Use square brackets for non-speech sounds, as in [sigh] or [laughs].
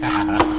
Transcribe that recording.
Yeah. [laughs]